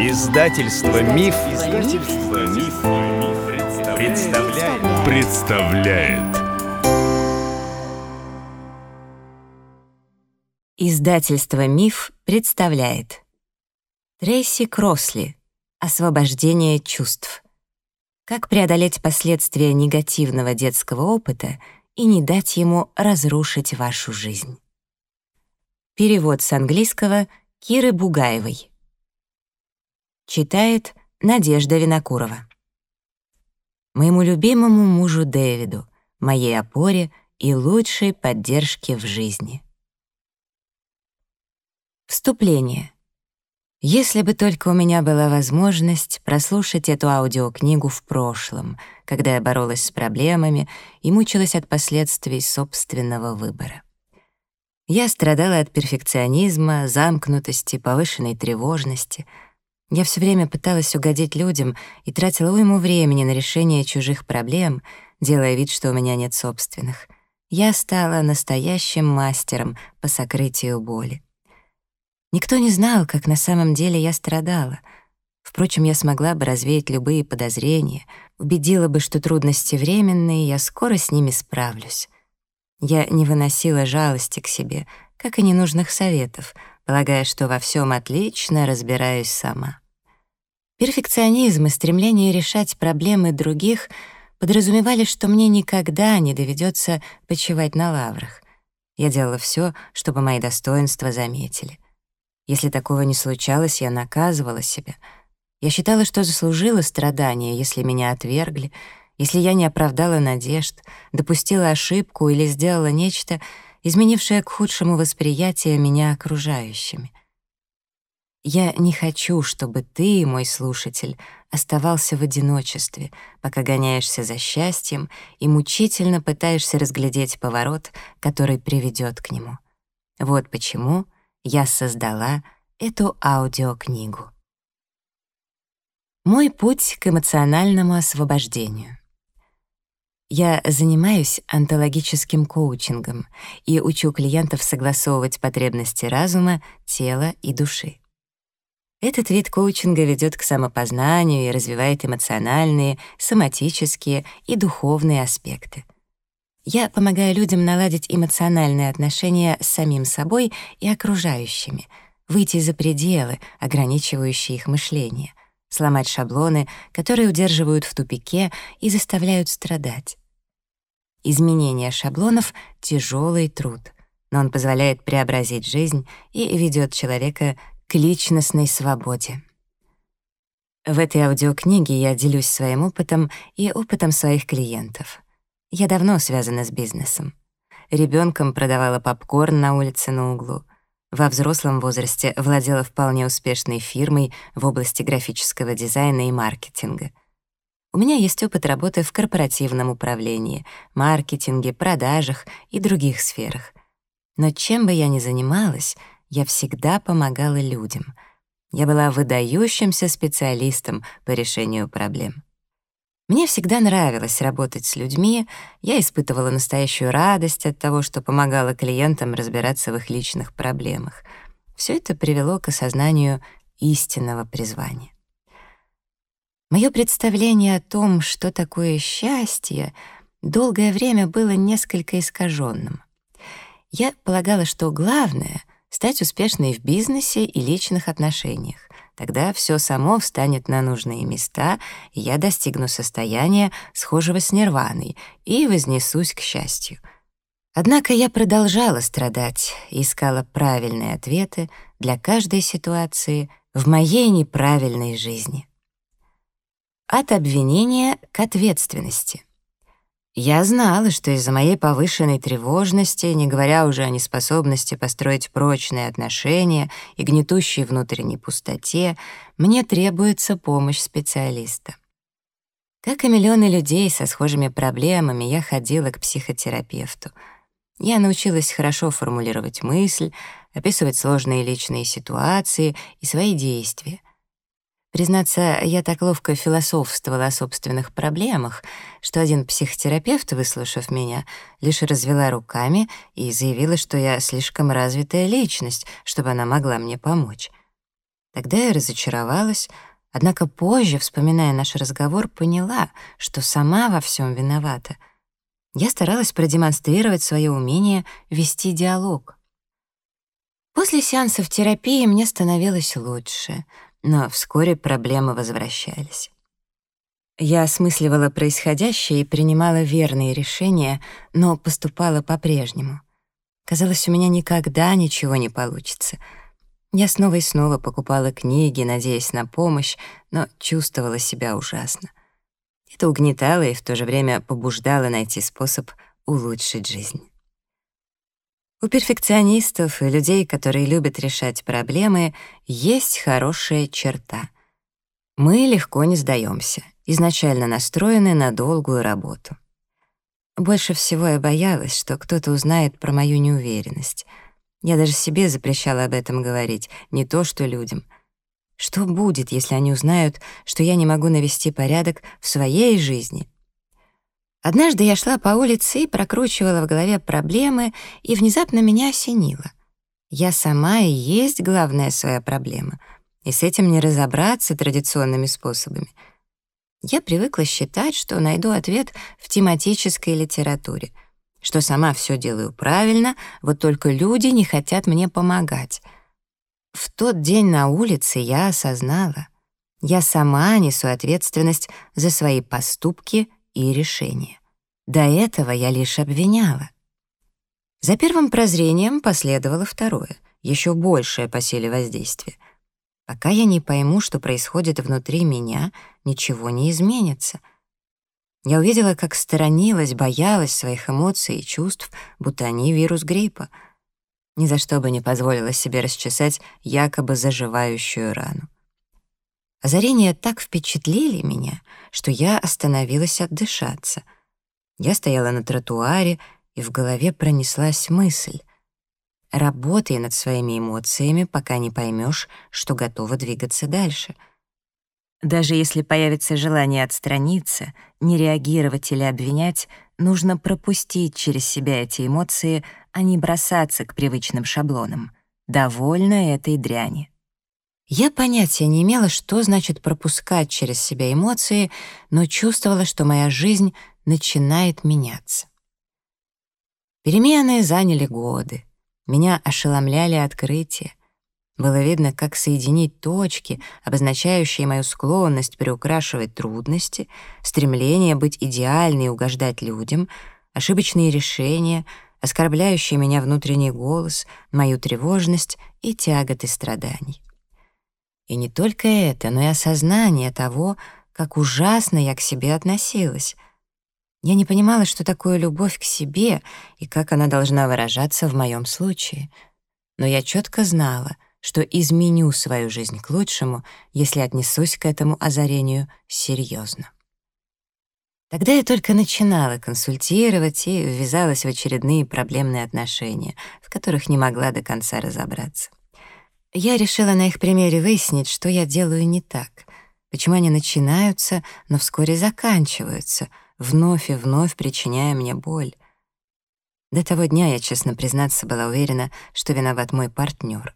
Издательство Миф, Издательство Миф, представляет. представляет. Издательство Миф представляет. Трейси Кросли. Освобождение чувств. Как преодолеть последствия негативного детского опыта и не дать ему разрушить вашу жизнь. Перевод с английского Киры Бугаевой. Читает Надежда Винокурова. Моему любимому мужу Дэвиду, моей опоре и лучшей поддержке в жизни. Вступление. Если бы только у меня была возможность прослушать эту аудиокнигу в прошлом, когда я боролась с проблемами и мучилась от последствий собственного выбора. Я страдала от перфекционизма, замкнутости, повышенной тревожности — я все время пыталась угодить людям и тратила уйму времени на решение чужих проблем, делая вид, что у меня нет собственных. Я стала настоящим мастером по сокрытию боли. Никто не знал, как на самом деле я страдала. Впрочем, я смогла бы развеять любые подозрения, убедила бы, что трудности временные, я скоро с ними справлюсь. Я не выносила жалости к себе, как и ненужных советов — полагая, что во всем отлично разбираюсь сама. Перфекционизм и стремление решать проблемы других подразумевали, что мне никогда не доведется почивать на лаврах. Я делала все, чтобы мои достоинства заметили. Если такого не случалось, я наказывала себя. Я считала, что заслужила страдания, если меня отвергли, если я не оправдала надежд, допустила ошибку или сделала нечто, изменившее к худшему восприятие меня окружающими. Я не хочу, чтобы ты, мой слушатель, оставался в одиночестве, пока гоняешься за счастьем и мучительно пытаешься разглядеть поворот, который приведет к нему. Вот почему я создала эту аудиокнигу. Мой путь к эмоциональному освобождению. Я занимаюсь онтологическим коучингом и учу клиентов согласовывать потребности разума, тела и души. Этот вид коучинга ведет к самопознанию и развивает эмоциональные, соматические и духовные аспекты. Я помогаю людям наладить эмоциональные отношения с самим собой и окружающими, выйти за пределы, ограничивающие их мышление, сломать шаблоны, которые удерживают в тупике и заставляют страдать. Изменение шаблонов — тяжелый труд, но он позволяет преобразить жизнь и ведет человека к личностной свободе. В этой аудиокниге я делюсь своим опытом и опытом своих клиентов. Я давно связана с бизнесом. Ребенком продавала попкорн на улице на углу — во взрослом возрасте владела вполне успешной фирмой в области графического дизайна и маркетинга. У меня есть опыт работы в корпоративном управлении, маркетинге, продажах и других сферах. Но чем бы я ни занималась, я всегда помогала людям. Я была выдающимся специалистом по решению проблем. Мне всегда нравилось работать с людьми, я испытывала настоящую радость от того, что помогала клиентам разбираться в их личных проблемах. Все это привело к осознанию истинного призвания. Мое представление о том, что такое счастье, долгое время было несколько искаженным. Я полагала, что главное — стать успешной в бизнесе и личных отношениях. Тогда все само встанет на нужные места, и я достигну состояния, схожего с нирваной, и вознесусь к счастью. Однако я продолжала страдать и искала правильные ответы для каждой ситуации в моей неправильной жизни. От обвинения к ответственности. Я знала, что из-за моей повышенной тревожности, не говоря уже о неспособности построить прочные отношения и гнетущей внутренней пустоте, мне требуется помощь специалиста. Как и миллионы людей со схожими проблемами, я ходила к психотерапевту. Я научилась хорошо формулировать мысль, описывать сложные личные ситуации и свои действия. Признаться, я так ловко философствовала о собственных проблемах, что один психотерапевт, выслушав меня, лишь развела руками и заявила, что я слишком развитая личность, чтобы она могла мне помочь. Тогда я разочаровалась, однако позже, вспоминая наш разговор, поняла, что сама во всем виновата. Я старалась продемонстрировать свое умение вести диалог. После сеансов терапии мне становилось лучше, но вскоре проблемы возвращались. Я осмысливала происходящее и принимала верные решения, но поступала по-прежнему. Казалось, у меня никогда ничего не получится. Я снова и снова покупала книги, надеясь на помощь, но чувствовала себя ужасно. Это угнетало и в то же время побуждало найти способ улучшить жизнь. У перфекционистов и людей, которые любят решать проблемы, есть хорошая черта. Мы легко не сдаемся изначально настроены на долгую работу. Больше всего я боялась, что кто-то узнает про мою неуверенность. Я даже себе запрещала об этом говорить, не то что людям. Что будет, если они узнают, что я не могу навести порядок в своей жизни? Однажды я шла по улице и прокручивала в голове проблемы, и внезапно меня осенило. Я сама и есть главная своя проблема, и с этим не разобраться традиционными способами — я привыкла считать, что найду ответ в тематической литературе, что сама все делаю правильно, вот только люди не хотят мне помогать. В тот день на улице я осознала, я сама несу ответственность за свои поступки и решения. До этого я лишь обвиняла. За первым прозрением последовало второе, еще большее по силе воздействия — Пока я не пойму, что происходит внутри меня, ничего не изменится. Я увидела, как сторонилась, боялась своих эмоций и чувств, будто они вирус гриппа. Ни за что бы не позволила себе расчесать якобы заживающую рану. Озарения так впечатлили меня, что я остановилась отдышаться. Я стояла на тротуаре, и в голове пронеслась мысль. Работай над своими эмоциями, пока не поймешь, что готова двигаться дальше. Даже если появится желание отстраниться, не реагировать или обвинять, нужно пропустить через себя эти эмоции, а не бросаться к привычным шаблонам. Довольно этой дряни. Я понятия не имела, что значит пропускать через себя эмоции, но чувствовала, что моя жизнь начинает меняться. Перемены заняли годы. Меня ошеломляли открытия. Было видно, как соединить точки, обозначающие мою склонность приукрашивать трудности, стремление быть идеальной и угождать людям, ошибочные решения, оскорбляющие меня внутренний голос, мою тревожность и тяготы страданий. И не только это, но и осознание того, как ужасно я к себе относилась — я не понимала, что такое любовь к себе и как она должна выражаться в моем случае. Но я четко знала, что изменю свою жизнь к лучшему, если отнесусь к этому озарению серьезно. Тогда я только начинала консультировать и ввязалась в очередные проблемные отношения, в которых не могла до конца разобраться. Я решила на их примере выяснить, что я делаю не так, почему они начинаются, но вскоре заканчиваются — вновь и вновь причиняя мне боль. До того дня я, честно признаться, была уверена, что виноват мой партнер.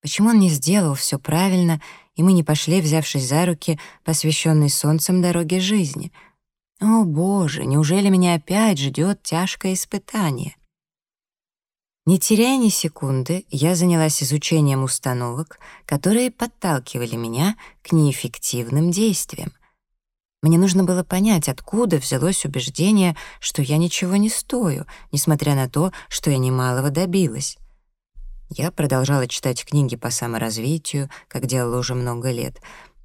Почему он не сделал все правильно, и мы не пошли, взявшись за руки, посвященной солнцем дороге жизни? О, Боже, неужели меня опять ждет тяжкое испытание? Не теряя ни секунды, я занялась изучением установок, которые подталкивали меня к неэффективным действиям. Мне нужно было понять, откуда взялось убеждение, что я ничего не стою, несмотря на то, что я немалого добилась. Я продолжала читать книги по саморазвитию, как делала уже много лет,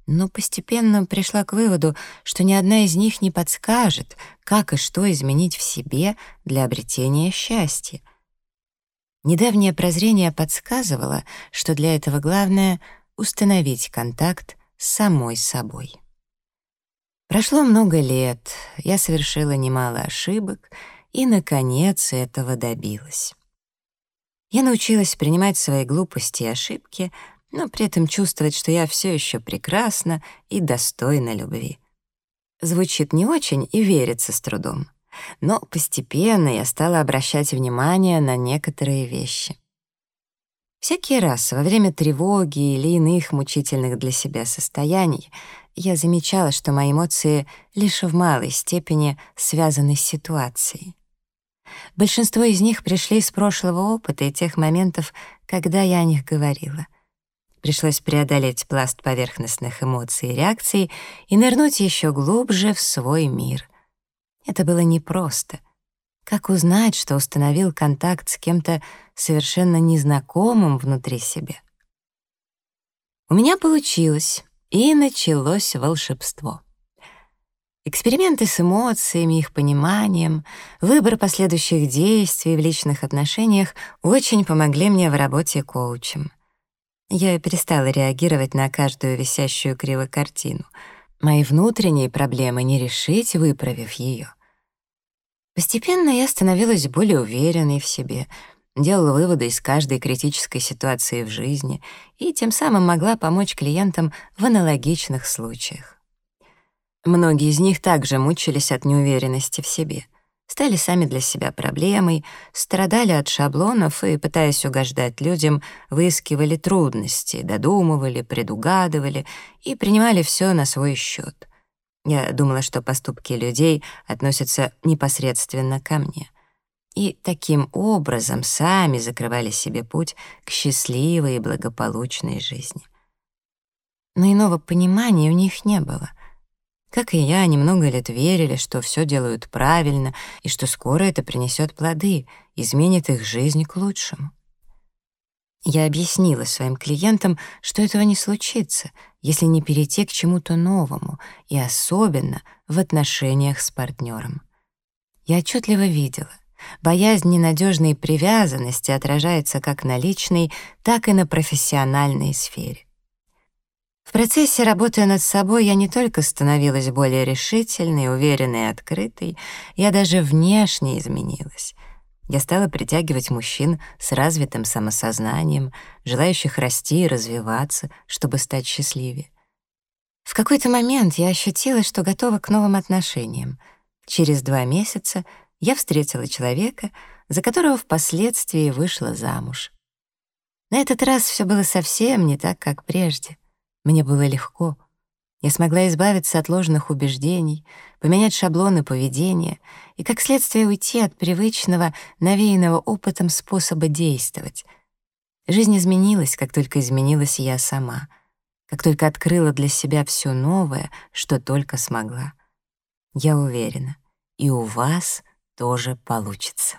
но постепенно пришла к выводу, что ни одна из них не подскажет, как и что изменить в себе для обретения счастья. Недавнее прозрение подсказывало, что для этого главное — установить контакт с самой собой. Прошло много лет, я совершила немало ошибок и, наконец, этого добилась. Я научилась принимать свои глупости и ошибки, но при этом чувствовать, что я все еще прекрасна и достойна любви. Звучит не очень и верится с трудом. Но постепенно я стала обращать внимание на некоторые вещи. Всякий раз во время тревоги или иных мучительных для себя состояний я замечала, что мои эмоции лишь в малой степени связаны с ситуацией. Большинство из них пришли из прошлого опыта и тех моментов, когда я о них говорила. Пришлось преодолеть пласт поверхностных эмоций и реакций и нырнуть еще глубже в свой мир. Это было непросто. Как узнать, что установил контакт с кем-то совершенно незнакомым внутри себя? У меня получилось, и началось волшебство. Эксперименты с эмоциями, их пониманием, выбор последующих действий в личных отношениях очень помогли мне в работе коучем. Я перестала реагировать на каждую висящую криво картину. Мои внутренние проблемы не решить, выправив ее. Постепенно я становилась более уверенной в себе, делала выводы из каждой критической ситуации в жизни и тем самым могла помочь клиентам в аналогичных случаях. Многие из них также мучились от неуверенности в себе, стали сами для себя проблемой, страдали от шаблонов и, пытаясь угождать людям, выискивали трудности, додумывали, предугадывали и принимали все на свой счет. Я думала, что поступки людей относятся непосредственно ко мне. И таким образом сами закрывали себе путь к счастливой и благополучной жизни. Но иного понимания у них не было — как и я, они много лет верили, что все делают правильно и что скоро это принесет плоды, изменит их жизнь к лучшему. Я объяснила своим клиентам, что этого не случится, если не перейти к чему-то новому, и особенно в отношениях с партнером. Я отчетливо видела, боязнь ненадежной привязанности отражается как на личной, так и на профессиональной сфере. В процессе работы над собой я не только становилась более решительной, уверенной и открытой, я даже внешне изменилась. Я стала притягивать мужчин с развитым самосознанием, желающих расти и развиваться, чтобы стать счастливее. В какой-то момент я ощутила, что готова к новым отношениям. Через два месяца я встретила человека, за которого впоследствии вышла замуж. На этот раз все было совсем не так, как прежде. Мне было легко. Я смогла избавиться от ложных убеждений, поменять шаблоны поведения и, как следствие, уйти от привычного, навеянного опытом способа действовать. Жизнь изменилась, как только изменилась я сама, как только открыла для себя все новое, что только смогла. Я уверена, и у вас тоже получится.